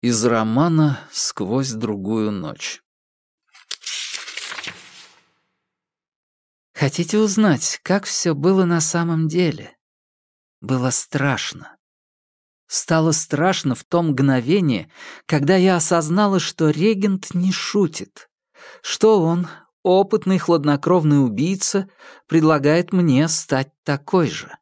Из романа «Сквозь другую ночь». Хотите узнать, как все было на самом деле? Было страшно. Стало страшно в то мгновение, когда я осознала, что регент не шутит, что он, опытный хладнокровный убийца, предлагает мне стать такой же.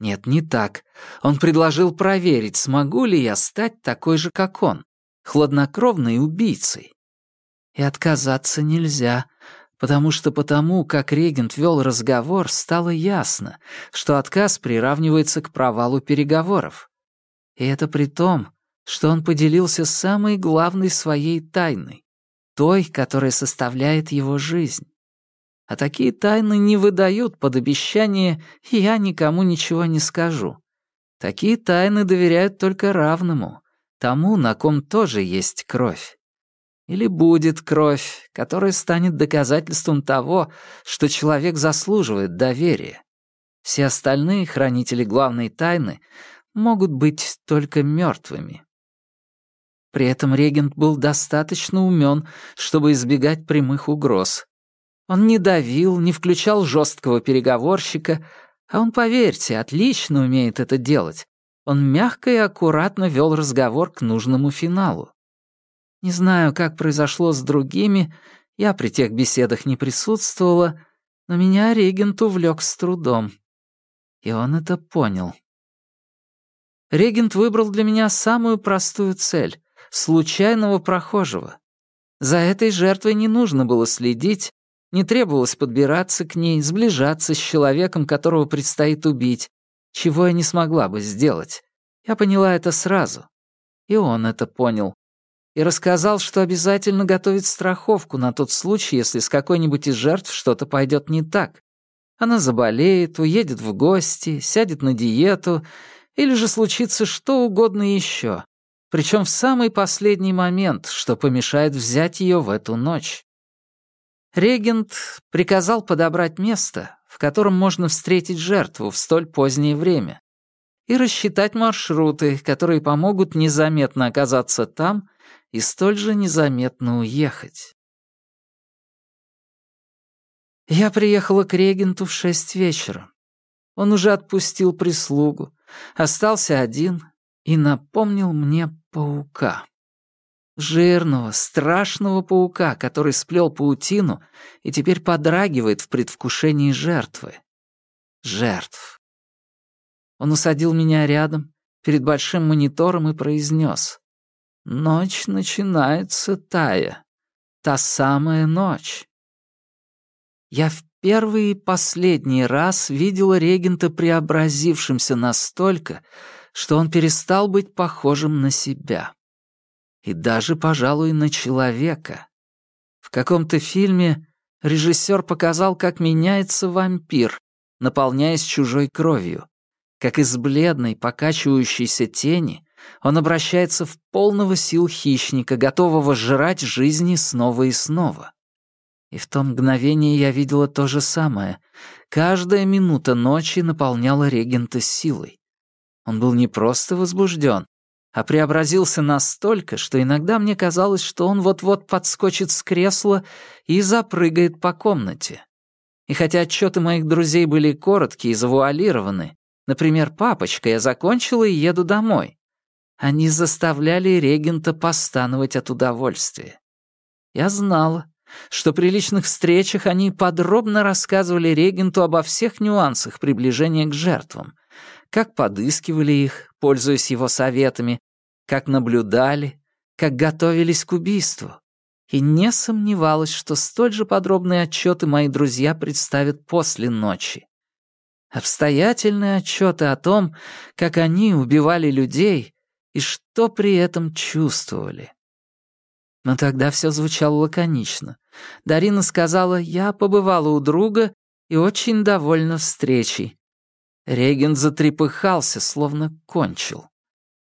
Нет, не так. Он предложил проверить, смогу ли я стать такой же, как он, хладнокровной убийцей. И отказаться нельзя, потому что потому, как регент вел разговор, стало ясно, что отказ приравнивается к провалу переговоров. И это при том, что он поделился самой главной своей тайной, той, которая составляет его жизнь. А такие тайны не выдают под обещание «я никому ничего не скажу». Такие тайны доверяют только равному, тому, на ком тоже есть кровь. Или будет кровь, которая станет доказательством того, что человек заслуживает доверия. Все остальные хранители главной тайны могут быть только мертвыми. При этом регент был достаточно умен, чтобы избегать прямых угроз. Он не давил, не включал жесткого переговорщика, а он, поверьте, отлично умеет это делать. Он мягко и аккуратно вел разговор к нужному финалу. Не знаю, как произошло с другими, я при тех беседах не присутствовала, но меня регент увлек с трудом. И он это понял. Регент выбрал для меня самую простую цель — случайного прохожего. За этой жертвой не нужно было следить, не требовалось подбираться к ней, сближаться с человеком, которого предстоит убить, чего я не смогла бы сделать. Я поняла это сразу. И он это понял. И рассказал, что обязательно готовит страховку на тот случай, если с какой-нибудь из жертв что-то пойдет не так. Она заболеет, уедет в гости, сядет на диету, или же случится что угодно еще. Причем в самый последний момент, что помешает взять ее в эту ночь. Регент приказал подобрать место, в котором можно встретить жертву в столь позднее время, и рассчитать маршруты, которые помогут незаметно оказаться там и столь же незаметно уехать. Я приехала к регенту в шесть вечера. Он уже отпустил прислугу, остался один и напомнил мне паука. Жирного, страшного паука, который сплел паутину и теперь подрагивает в предвкушении жертвы. Жертв. Он усадил меня рядом, перед большим монитором и произнес. «Ночь начинается, Тая. Та самая ночь». Я в первый и последний раз видела регента преобразившимся настолько, что он перестал быть похожим на себя и даже, пожалуй, на человека. В каком-то фильме режиссер показал, как меняется вампир, наполняясь чужой кровью, как из бледной, покачивающейся тени он обращается в полного сил хищника, готового жрать жизни снова и снова. И в то мгновение я видела то же самое. Каждая минута ночи наполняла регента силой. Он был не просто возбужден, а преобразился настолько, что иногда мне казалось, что он вот-вот подскочит с кресла и запрыгает по комнате. И хотя отчеты моих друзей были короткие и завуалированы, например, «Папочка, я закончила и еду домой», они заставляли регента постановать от удовольствия. Я знала, что при личных встречах они подробно рассказывали регенту обо всех нюансах приближения к жертвам, как подыскивали их, пользуясь его советами, как наблюдали, как готовились к убийству. И не сомневалась, что столь же подробные отчеты мои друзья представят после ночи. Обстоятельные отчеты о том, как они убивали людей и что при этом чувствовали. Но тогда все звучало лаконично. Дарина сказала, я побывала у друга и очень довольна встречей. Регент затрепыхался, словно кончил.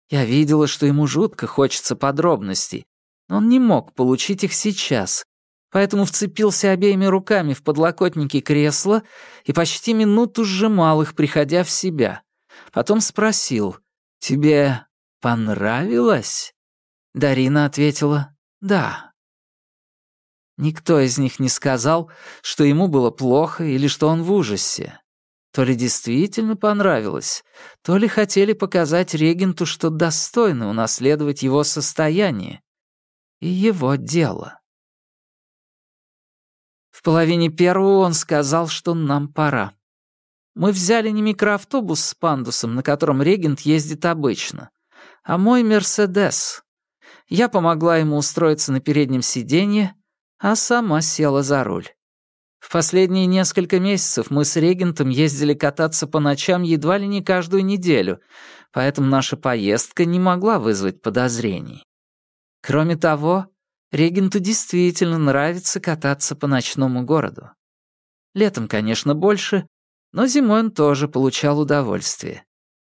Я видела, что ему жутко хочется подробностей, но он не мог получить их сейчас, поэтому вцепился обеими руками в подлокотники кресла и почти минуту сжимал их, приходя в себя. Потом спросил, «Тебе понравилось?» Дарина ответила «да». Никто из них не сказал, что ему было плохо или что он в ужасе. То ли действительно понравилось, то ли хотели показать регенту, что достойны унаследовать его состояние и его дело. В половине первого он сказал, что нам пора. Мы взяли не микроавтобус с пандусом, на котором регент ездит обычно, а мой «Мерседес». Я помогла ему устроиться на переднем сиденье, а сама села за руль. В последние несколько месяцев мы с регентом ездили кататься по ночам едва ли не каждую неделю, поэтому наша поездка не могла вызвать подозрений. Кроме того, регенту действительно нравится кататься по ночному городу. Летом, конечно, больше, но зимой он тоже получал удовольствие.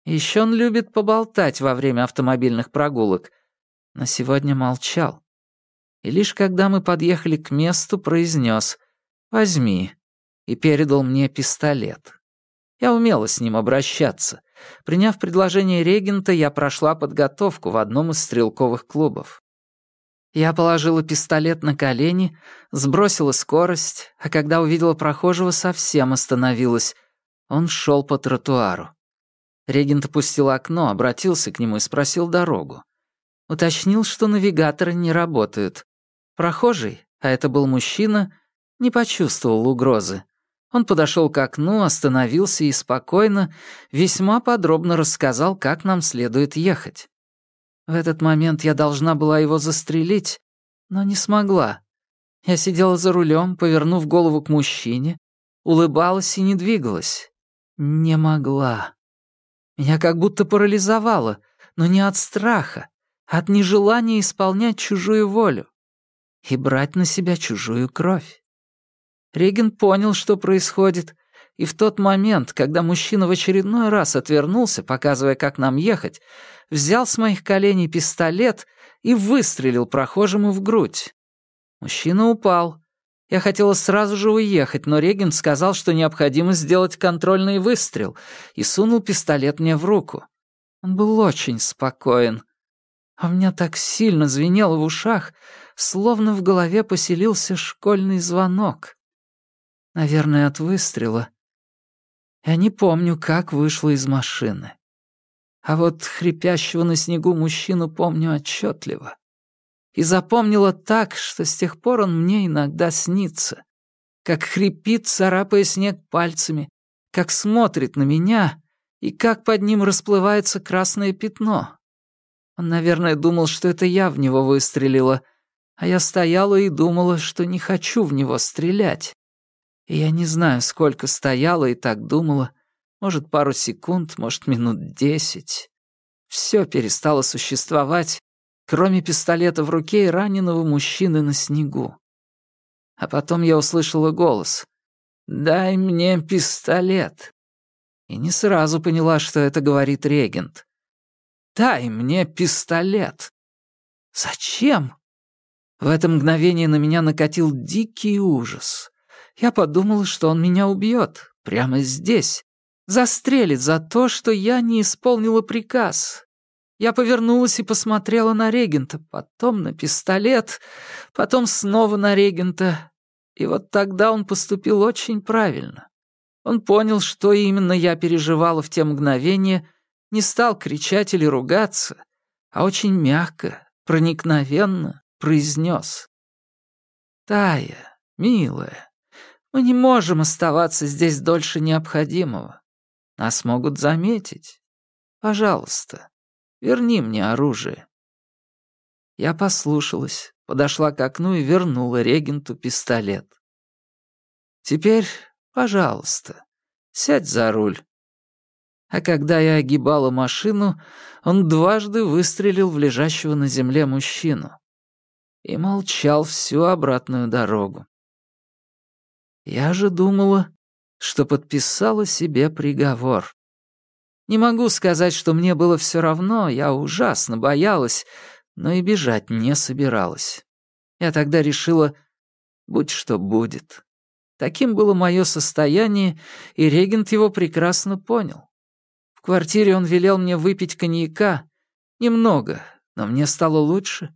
Еще он любит поболтать во время автомобильных прогулок, но сегодня молчал. И лишь когда мы подъехали к месту, произнес «Возьми», и передал мне пистолет. Я умела с ним обращаться. Приняв предложение регента, я прошла подготовку в одном из стрелковых клубов. Я положила пистолет на колени, сбросила скорость, а когда увидела прохожего, совсем остановилась. Он шел по тротуару. Регент опустил окно, обратился к нему и спросил дорогу. Уточнил, что навигаторы не работают. Прохожий, а это был мужчина, не почувствовал угрозы. Он подошел к окну, остановился и спокойно, весьма подробно рассказал, как нам следует ехать. В этот момент я должна была его застрелить, но не смогла. Я сидела за рулем, повернув голову к мужчине, улыбалась и не двигалась. Не могла. Меня как будто парализовало, но не от страха, а от нежелания исполнять чужую волю и брать на себя чужую кровь. Реген понял, что происходит, и в тот момент, когда мужчина в очередной раз отвернулся, показывая, как нам ехать, взял с моих коленей пистолет и выстрелил прохожему в грудь. Мужчина упал. Я хотела сразу же уехать, но регент сказал, что необходимо сделать контрольный выстрел, и сунул пистолет мне в руку. Он был очень спокоен. А у меня так сильно звенело в ушах, словно в голове поселился школьный звонок. Наверное, от выстрела. Я не помню, как вышла из машины. А вот хрипящего на снегу мужчину помню отчетливо. И запомнила так, что с тех пор он мне иногда снится. Как хрипит, царапая снег пальцами, как смотрит на меня и как под ним расплывается красное пятно. Он, наверное, думал, что это я в него выстрелила, а я стояла и думала, что не хочу в него стрелять. Я не знаю, сколько стояла и так думала. Может, пару секунд, может, минут десять. Все перестало существовать, кроме пистолета в руке и раненого мужчины на снегу. А потом я услышала голос. «Дай мне пистолет». И не сразу поняла, что это говорит регент. «Дай мне пистолет». «Зачем?» В это мгновение на меня накатил дикий ужас. Я подумала, что он меня убьет, прямо здесь. Застрелит за то, что я не исполнила приказ. Я повернулась и посмотрела на регента, потом на пистолет, потом снова на регента. И вот тогда он поступил очень правильно. Он понял, что именно я переживала в те мгновения, не стал кричать или ругаться, а очень мягко, проникновенно произнес. «Тая, милая, мы не можем оставаться здесь дольше необходимого. Нас могут заметить. Пожалуйста, верни мне оружие». Я послушалась, подошла к окну и вернула регенту пистолет. «Теперь, пожалуйста, сядь за руль». А когда я огибала машину, он дважды выстрелил в лежащего на земле мужчину и молчал всю обратную дорогу. Я же думала, что подписала себе приговор. Не могу сказать, что мне было все равно, я ужасно боялась, но и бежать не собиралась. Я тогда решила, будь что будет. Таким было мое состояние, и регент его прекрасно понял. В квартире он велел мне выпить коньяка, немного, Но мне стало лучше.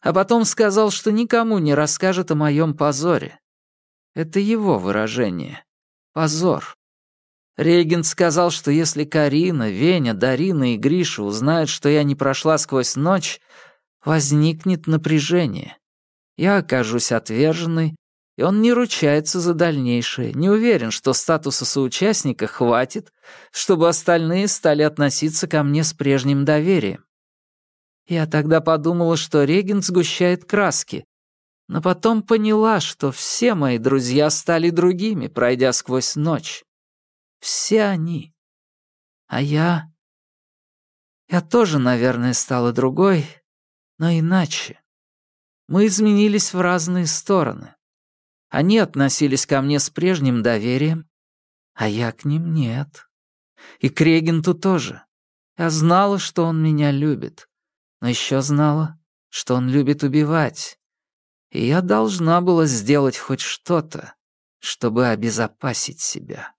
А потом сказал, что никому не расскажет о моем позоре. Это его выражение. Позор. Регент сказал, что если Карина, Веня, Дарина и Гриша узнают, что я не прошла сквозь ночь, возникнет напряжение. Я окажусь отверженной, и он не ручается за дальнейшее, не уверен, что статуса соучастника хватит, чтобы остальные стали относиться ко мне с прежним доверием. Я тогда подумала, что регент сгущает краски, но потом поняла, что все мои друзья стали другими, пройдя сквозь ночь. Все они. А я... Я тоже, наверное, стала другой, но иначе. Мы изменились в разные стороны. Они относились ко мне с прежним доверием, а я к ним нет. И к регенту тоже. Я знала, что он меня любит, но еще знала, что он любит убивать. И я должна была сделать хоть что-то, чтобы обезопасить себя.